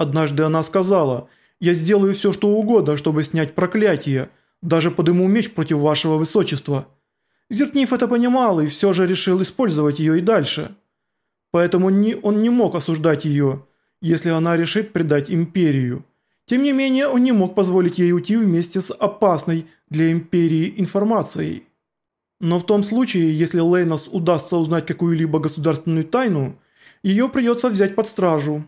Однажды она сказала, «Я сделаю все, что угодно, чтобы снять проклятие, даже подыму меч против вашего высочества». Зеркнив это понимал и все же решил использовать ее и дальше. Поэтому он не мог осуждать ее, если она решит предать империю. Тем не менее, он не мог позволить ей уйти вместе с опасной для империи информацией. Но в том случае, если Лейнос удастся узнать какую-либо государственную тайну, ее придется взять под стражу.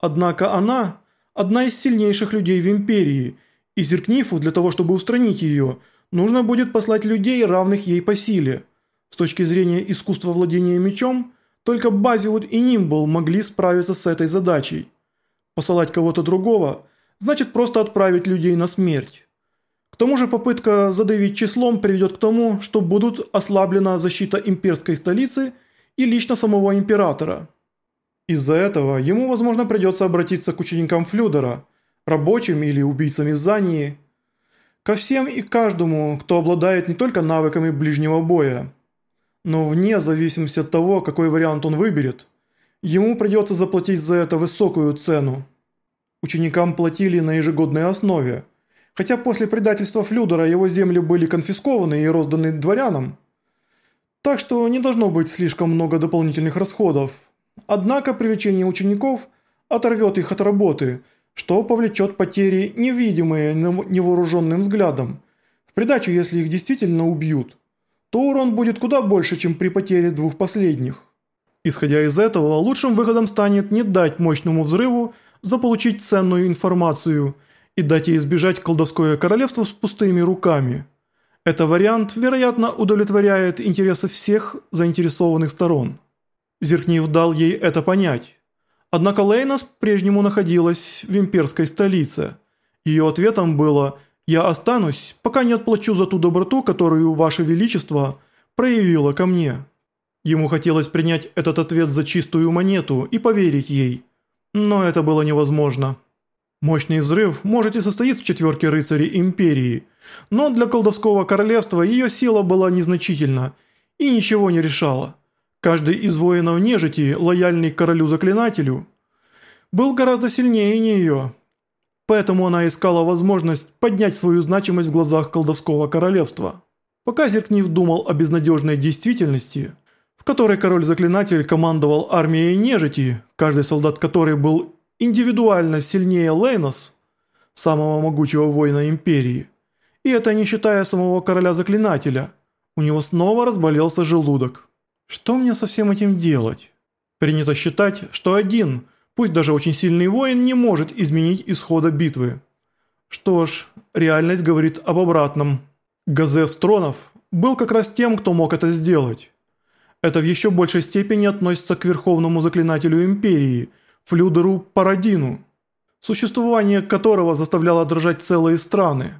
Однако она – одна из сильнейших людей в империи, и Зеркнифу для того, чтобы устранить ее, нужно будет послать людей, равных ей по силе. С точки зрения искусства владения мечом, только Базилут и Нимбл могли справиться с этой задачей. Посылать кого-то другого – значит просто отправить людей на смерть. К тому же попытка задавить числом приведет к тому, что будут ослаблена защита имперской столицы и лично самого императора. Из-за этого ему, возможно, придется обратиться к ученикам Флюдера, рабочим или убийцам из Зании, ко всем и каждому, кто обладает не только навыками ближнего боя, но вне зависимости от того, какой вариант он выберет, ему придется заплатить за это высокую цену. Ученикам платили на ежегодной основе, хотя после предательства Флюдера его земли были конфискованы и розданы дворянам. Так что не должно быть слишком много дополнительных расходов. Однако привлечение учеников оторвет их от работы, что повлечет потери, невидимые невооруженным взглядом. В придачу, если их действительно убьют, то урон будет куда больше, чем при потере двух последних. Исходя из этого, лучшим выходом станет не дать мощному взрыву заполучить ценную информацию и дать ей избежать колдовское королевство с пустыми руками. Это вариант, вероятно, удовлетворяет интересы всех заинтересованных сторон. Зеркнив дал ей это понять. Однако Лейнас прежнему находилась в имперской столице. Ее ответом было «Я останусь, пока не отплачу за ту доброту, которую Ваше Величество проявило ко мне». Ему хотелось принять этот ответ за чистую монету и поверить ей – но это было невозможно. Мощный взрыв может и состоит в четверке рыцарей Империи, но для колдовского королевства ее сила была незначительна и ничего не решала. Каждый из воинов нежити, лояльный королю-заклинателю, был гораздо сильнее нее. Поэтому она искала возможность поднять свою значимость в глазах колдовского королевства. Пока Зеркнив думал о безнадежной действительности – в которой король-заклинатель командовал армией нежити, каждый солдат которой был индивидуально сильнее Лейнос, самого могучего воина империи. И это не считая самого короля-заклинателя. У него снова разболелся желудок. Что мне со всем этим делать? Принято считать, что один, пусть даже очень сильный воин, не может изменить исхода битвы. Что ж, реальность говорит об обратном. Газеф Стронов был как раз тем, кто мог это сделать. Это в еще большей степени относится к верховному заклинателю империи, Флюдеру Парадину, существование которого заставляло дрожать целые страны.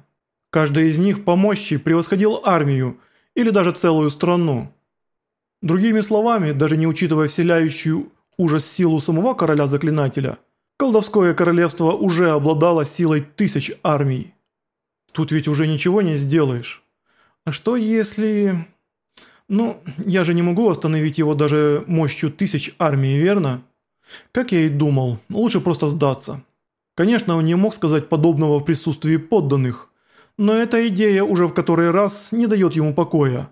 Каждый из них по мощи превосходил армию или даже целую страну. Другими словами, даже не учитывая вселяющую ужас силу самого короля-заклинателя, колдовское королевство уже обладало силой тысяч армий. Тут ведь уже ничего не сделаешь. А что если... «Ну, я же не могу остановить его даже мощью тысяч армий, верно?» Как я и думал, лучше просто сдаться. Конечно, он не мог сказать подобного в присутствии подданных, но эта идея уже в который раз не дает ему покоя.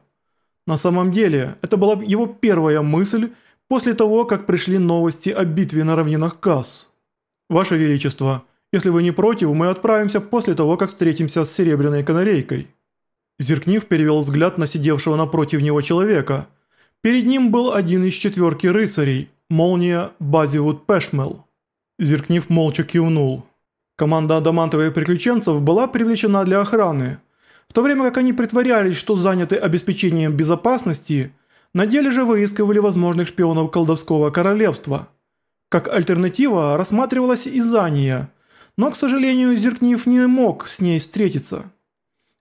На самом деле, это была его первая мысль после того, как пришли новости о битве на равнинах Касс. «Ваше Величество, если вы не против, мы отправимся после того, как встретимся с Серебряной Канарейкой». Зеркнив перевел взгляд на сидевшего напротив него человека. Перед ним был один из четверки рыцарей, молния Базивуд Пешмел. Зеркнив молча кивнул. Команда адамантовых приключенцев была привлечена для охраны. В то время как они притворялись, что заняты обеспечением безопасности, на деле же выискивали возможных шпионов колдовского королевства. Как альтернатива рассматривалась Изания, но, к сожалению, Зеркнив не мог с ней встретиться.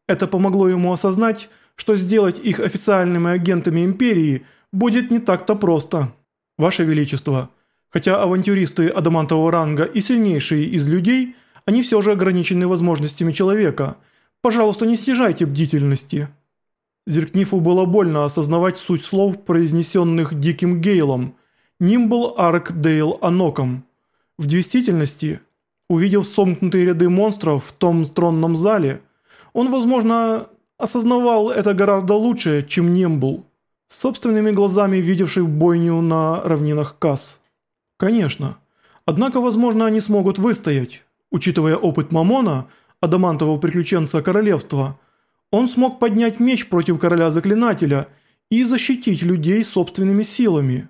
Это помогло ему осознать, что сделать их официальными агентами Империи будет не так-то просто. Ваше Величество, хотя авантюристы адамантового ранга и сильнейшие из людей, они все же ограничены возможностями человека. Пожалуйста, не снижайте бдительности. Зеркнифу было больно осознавать суть слов, произнесенных Диким Гейлом, Нимбл Арк Дейл Аноком. В действительности, Увидев сомкнутые ряды монстров в том тронном зале, он, возможно, осознавал это гораздо лучше, чем Нембул, собственными глазами видевший бойню на равнинах Касс. Конечно. Однако, возможно, они смогут выстоять. Учитывая опыт Мамона, адамантового приключенца королевства, он смог поднять меч против короля-заклинателя и защитить людей собственными силами.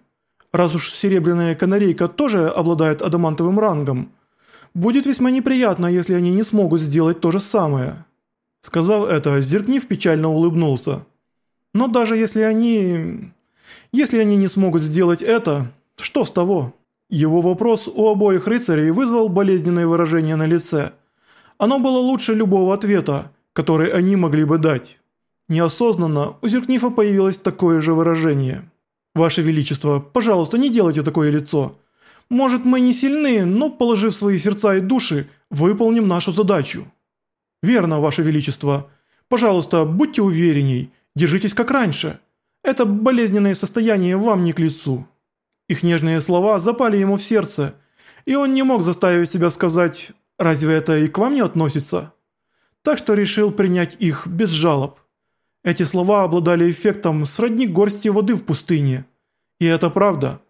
Раз уж серебряная канарейка тоже обладает адамантовым рангом, будет весьма неприятно, если они не смогут сделать то же самое. Сказав это, Зеркнив печально улыбнулся. Но даже если они... Если они не смогут сделать это, что с того? Его вопрос у обоих рыцарей вызвал болезненное выражение на лице. Оно было лучше любого ответа, который они могли бы дать. Неосознанно у Зеркнифа появилось такое же выражение. «Ваше Величество, пожалуйста, не делайте такое лицо. Может, мы не сильны, но, положив свои сердца и души, выполним нашу задачу». «Верно, Ваше Величество. Пожалуйста, будьте уверенней, держитесь как раньше. Это болезненное состояние вам не к лицу». Их нежные слова запали ему в сердце, и он не мог заставить себя сказать «разве это и к вам не относится?» Так что решил принять их без жалоб. Эти слова обладали эффектом сродни горсти воды в пустыне. И это правда.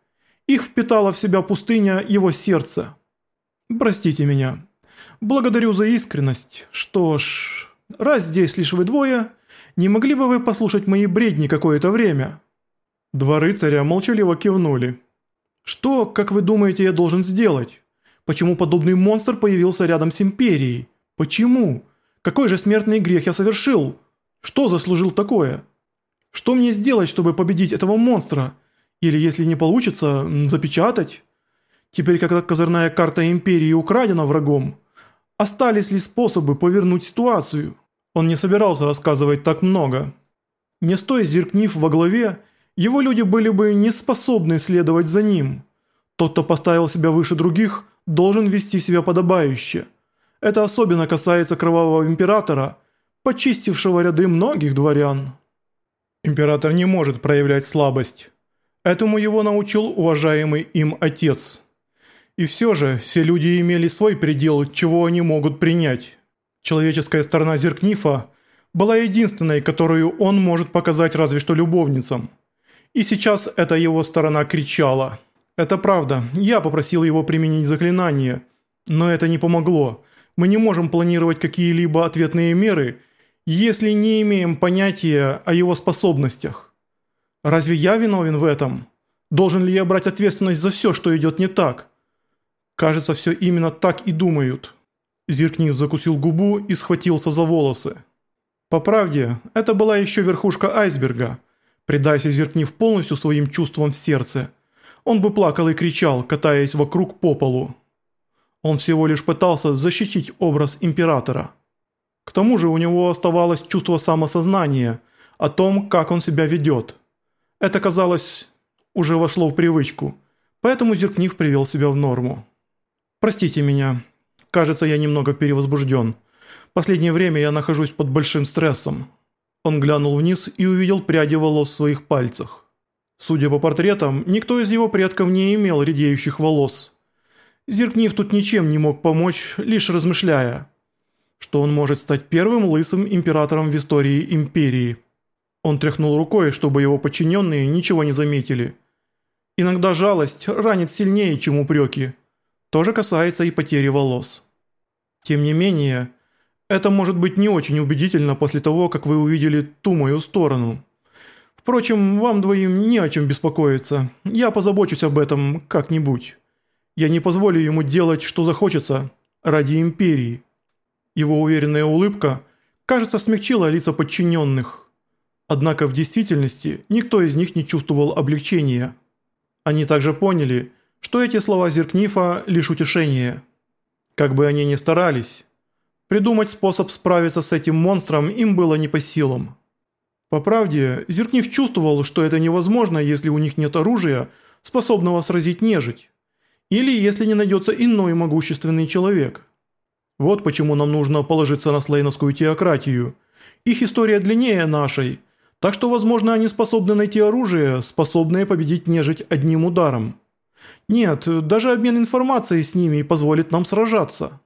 Их впитала в себя пустыня его сердца. Простите меня. Благодарю за искренность. Что ж, раз здесь лишь вы двое, не могли бы вы послушать мои бредни какое-то время?» Два рыцаря молчаливо кивнули. «Что, как вы думаете, я должен сделать? Почему подобный монстр появился рядом с Империей? Почему? Какой же смертный грех я совершил? Что заслужил такое? Что мне сделать, чтобы победить этого монстра? Или, если не получится, запечатать? Теперь, когда козырная карта Империи украдена врагом, остались ли способы повернуть ситуацию?» Он не собирался рассказывать так много. Не стоя зеркнив во главе, его люди были бы не способны следовать за ним. Тот, кто поставил себя выше других, должен вести себя подобающе. Это особенно касается кровавого императора, почистившего ряды многих дворян. Император не может проявлять слабость. Этому его научил уважаемый им отец. И все же, все люди имели свой предел, чего они могут принять. Человеческая сторона Зеркнифа была единственной, которую он может показать разве что любовницам. И сейчас эта его сторона кричала. Это правда, я попросил его применить заклинание. Но это не помогло. Мы не можем планировать какие-либо ответные меры, если не имеем понятия о его способностях. Разве я виновен в этом? Должен ли я брать ответственность за все, что идет не так? Кажется, все именно так и думают. Зиркнив закусил губу и схватился за волосы. По правде, это была еще верхушка айсберга – Предайся Зеркнив полностью своим чувствам в сердце. Он бы плакал и кричал, катаясь вокруг по полу. Он всего лишь пытался защитить образ императора. К тому же у него оставалось чувство самосознания о том, как он себя ведет. Это, казалось, уже вошло в привычку, поэтому Зеркнив привел себя в норму. «Простите меня. Кажется, я немного перевозбужден. Последнее время я нахожусь под большим стрессом». Он глянул вниз и увидел пряди волос в своих пальцах. Судя по портретам, никто из его предков не имел редеющих волос. Зеркнив тут ничем не мог помочь, лишь размышляя, что он может стать первым лысым императором в истории империи. Он тряхнул рукой, чтобы его подчиненные ничего не заметили. Иногда жалость ранит сильнее, чем упреки. То же касается и потери волос. Тем не менее, это может быть не очень убедительно после того, как вы увидели ту мою сторону. Впрочем, вам двоим не о чем беспокоиться. Я позабочусь об этом как-нибудь. Я не позволю ему делать, что захочется, ради империи». Его уверенная улыбка, кажется, смягчила лица подчиненных. Однако в действительности никто из них не чувствовал облегчения. Они также поняли, что эти слова Зеркнифа – лишь утешение. Как бы они ни старались, Придумать способ справиться с этим монстром им было не по силам. По правде, Зеркнив чувствовал, что это невозможно, если у них нет оружия, способного сразить нежить. Или если не найдется иной могущественный человек. Вот почему нам нужно положиться на слейновскую теократию. Их история длиннее нашей, так что, возможно, они способны найти оружие, способное победить нежить одним ударом. Нет, даже обмен информацией с ними позволит нам сражаться.